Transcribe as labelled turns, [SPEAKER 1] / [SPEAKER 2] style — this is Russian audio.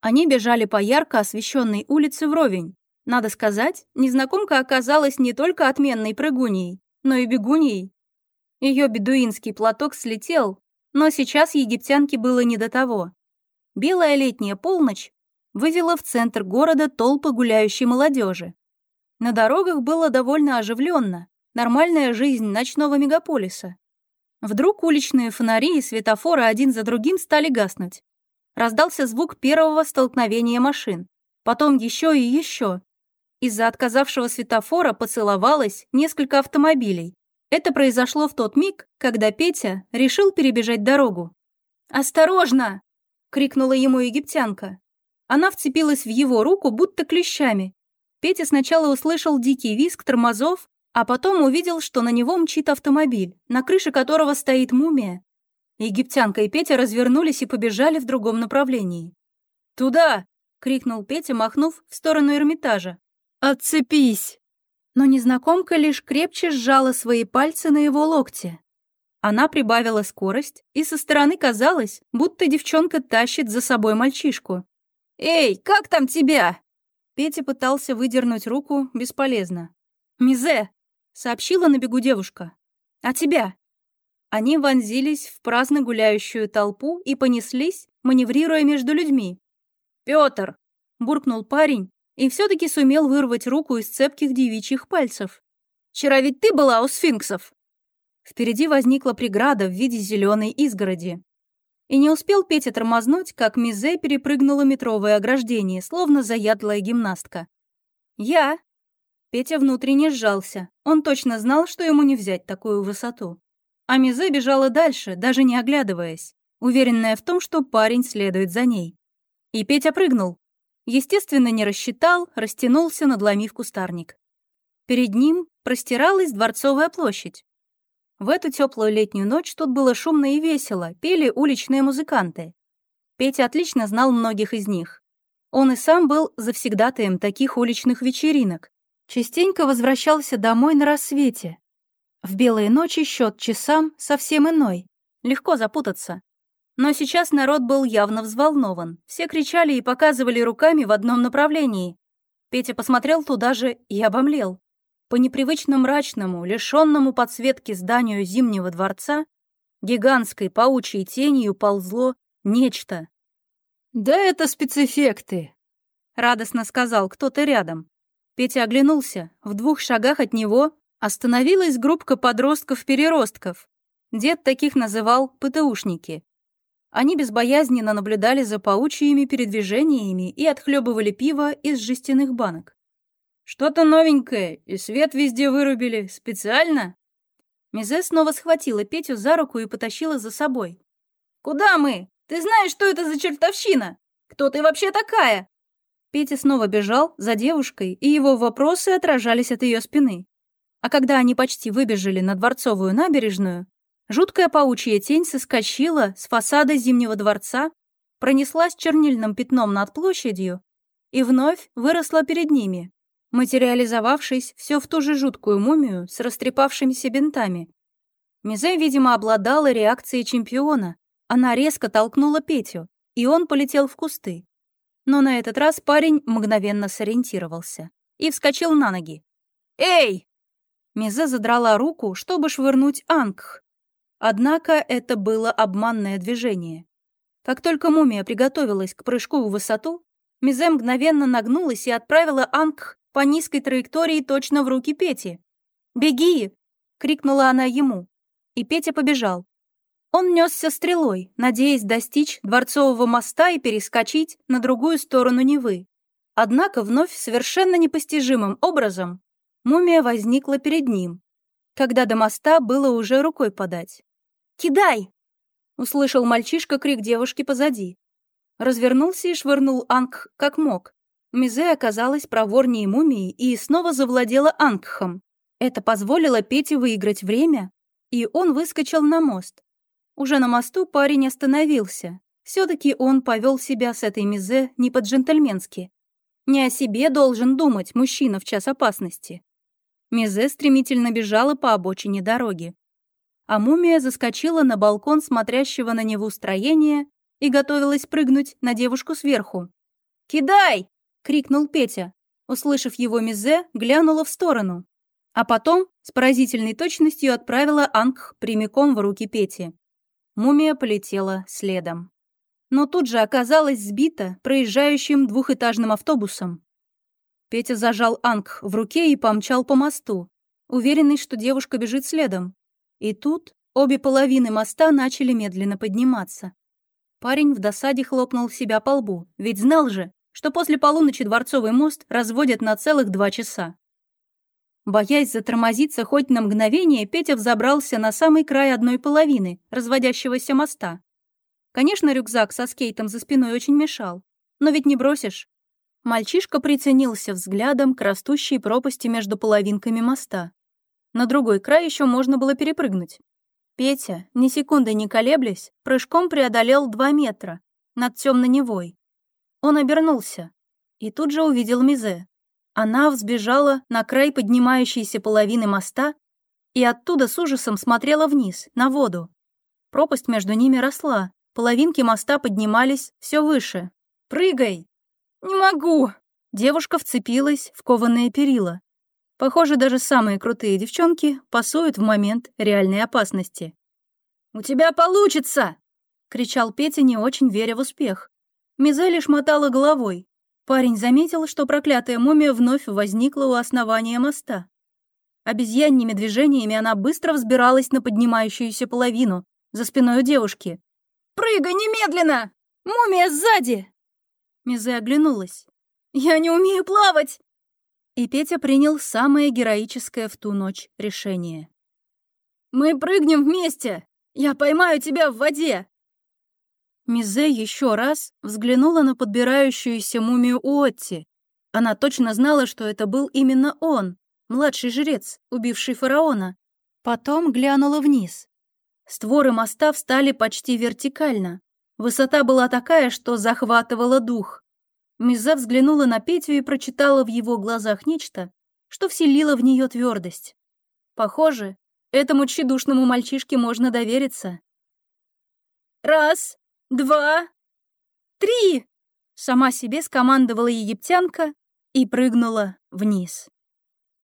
[SPEAKER 1] Они бежали по ярко освещенной улице вровень. Надо сказать, незнакомка оказалась не только отменной прыгуньей, но и бегуньей. Ее бедуинский платок слетел, но сейчас египтянке было не до того. Белая летняя полночь вывела в центр города толпы гуляющей молодежи. На дорогах было довольно оживленно, нормальная жизнь ночного мегаполиса. Вдруг уличные фонари и светофоры один за другим стали гаснуть. Раздался звук первого столкновения машин, потом еще и еще. Из-за отказавшего светофора поцеловалось несколько автомобилей. Это произошло в тот миг, когда Петя решил перебежать дорогу. «Осторожно!» — крикнула ему египтянка. Она вцепилась в его руку, будто клещами. Петя сначала услышал дикий визг тормозов, а потом увидел, что на него мчит автомобиль, на крыше которого стоит мумия. Египтянка и Петя развернулись и побежали в другом направлении. «Туда!» — крикнул Петя, махнув в сторону Эрмитажа. «Отцепись!» Но незнакомка лишь крепче сжала свои пальцы на его локте. Она прибавила скорость, и со стороны казалось, будто девчонка тащит за собой мальчишку. «Эй, как там тебя?» Петя пытался выдернуть руку бесполезно. «Мизе!» — сообщила на бегу девушка. «А тебя?» Они вонзились в праздно гуляющую толпу и понеслись, маневрируя между людьми. «Пётр!» — буркнул парень и все таки сумел вырвать руку из цепких девичьих пальцев. «Вчера ведь ты была у сфинксов!» Впереди возникла преграда в виде зеленой изгороди. И не успел Петя тормознуть, как Мизе перепрыгнула метровое ограждение, словно заядлая гимнастка. «Я!» Петя внутренне сжался. Он точно знал, что ему не взять такую высоту. А Мизе бежала дальше, даже не оглядываясь, уверенная в том, что парень следует за ней. И Петя прыгнул. Естественно, не рассчитал, растянулся, надломив кустарник. Перед ним простиралась Дворцовая площадь. В эту теплую летнюю ночь тут было шумно и весело, пели уличные музыканты. Петя отлично знал многих из них. Он и сам был завсегдатаем таких уличных вечеринок. Частенько возвращался домой на рассвете, в белые ночи счет часам совсем иной. Легко запутаться. Но сейчас народ был явно взволнован. Все кричали и показывали руками в одном направлении. Петя посмотрел туда же и обомлел. По непривычно мрачному, лишенному подсветки зданию Зимнего дворца, гигантской паучьей тенью ползло нечто. «Да это спецэффекты», — радостно сказал кто-то рядом. Петя оглянулся. В двух шагах от него Остановилась группка подростков-переростков. Дед таких называл ПТУшники. Они безбоязненно наблюдали за паучьими передвижениями и отхлебывали пиво из жестяных банок. «Что-то новенькое, и свет везде вырубили. Специально?» Мизе снова схватила Петю за руку и потащила за собой. «Куда мы? Ты знаешь, что это за чертовщина? Кто ты вообще такая?» Петя снова бежал за девушкой, и его вопросы отражались от ее спины. А когда они почти выбежали на Дворцовую набережную, жуткая паучья тень соскочила с фасада Зимнего дворца, пронеслась чернильным пятном над площадью и вновь выросла перед ними, материализовавшись все в ту же жуткую мумию с растрепавшимися бинтами. Мизе, видимо, обладала реакцией чемпиона. Она резко толкнула Петю, и он полетел в кусты. Но на этот раз парень мгновенно сориентировался и вскочил на ноги. «Эй!» Мизе задрала руку, чтобы швырнуть Ангх. Однако это было обманное движение. Как только мумия приготовилась к прыжку в высоту, Мизе мгновенно нагнулась и отправила Ангх по низкой траектории точно в руки Пети. «Беги!» — крикнула она ему. И Петя побежал. Он несся стрелой, надеясь достичь Дворцового моста и перескочить на другую сторону Невы. Однако вновь совершенно непостижимым образом Мумия возникла перед ним, когда до моста было уже рукой подать. «Кидай!» — услышал мальчишка крик девушки позади. Развернулся и швырнул Ангх как мог. Мизе оказалась проворнее мумии и снова завладела Ангхом. Это позволило Пете выиграть время, и он выскочил на мост. Уже на мосту парень остановился. все таки он повел себя с этой Мизе не по-джентльменски. Не о себе должен думать мужчина в час опасности. Мизе стремительно бежала по обочине дороги. А мумия заскочила на балкон смотрящего на него строения и готовилась прыгнуть на девушку сверху. «Кидай!» — крикнул Петя. Услышав его Мизе, глянула в сторону. А потом с поразительной точностью отправила Ангх прямиком в руки Пети. Мумия полетела следом. Но тут же оказалась сбита проезжающим двухэтажным автобусом. Петя зажал Ангх в руке и помчал по мосту, уверенный, что девушка бежит следом. И тут обе половины моста начали медленно подниматься. Парень в досаде хлопнул себя по лбу, ведь знал же, что после полуночи Дворцовый мост разводят на целых два часа. Боясь затормозиться хоть на мгновение, Петя взобрался на самый край одной половины разводящегося моста. Конечно, рюкзак со скейтом за спиной очень мешал, но ведь не бросишь. Мальчишка приценился взглядом к растущей пропасти между половинками моста. На другой край еще можно было перепрыгнуть. Петя, ни секунды не колеблясь, прыжком преодолел два метра над темной Невой. Он обернулся и тут же увидел Мизе. Она взбежала на край поднимающейся половины моста и оттуда с ужасом смотрела вниз, на воду. Пропасть между ними росла, половинки моста поднимались все выше. «Прыгай!» «Не могу!» Девушка вцепилась в кованые перила. Похоже, даже самые крутые девчонки пасуют в момент реальной опасности. «У тебя получится!» — кричал Петя, не очень веря в успех. Мизе лишь головой. Парень заметил, что проклятая мумия вновь возникла у основания моста. Обезьянными движениями она быстро взбиралась на поднимающуюся половину, за спиной у девушки. «Прыгай немедленно! Мумия сзади!» Мизе оглянулась. «Я не умею плавать!» И Петя принял самое героическое в ту ночь решение. «Мы прыгнем вместе! Я поймаю тебя в воде!» Мизе еще раз взглянула на подбирающуюся мумию Уотти. Она точно знала, что это был именно он, младший жрец, убивший фараона. Потом глянула вниз. Створы моста встали почти вертикально. Высота была такая, что захватывала дух. Миза взглянула на Петю и прочитала в его глазах нечто, что вселило в нее твердость. Похоже, этому тщедушному мальчишке можно довериться. «Раз, два, три!» Сама себе скомандовала египтянка и прыгнула вниз.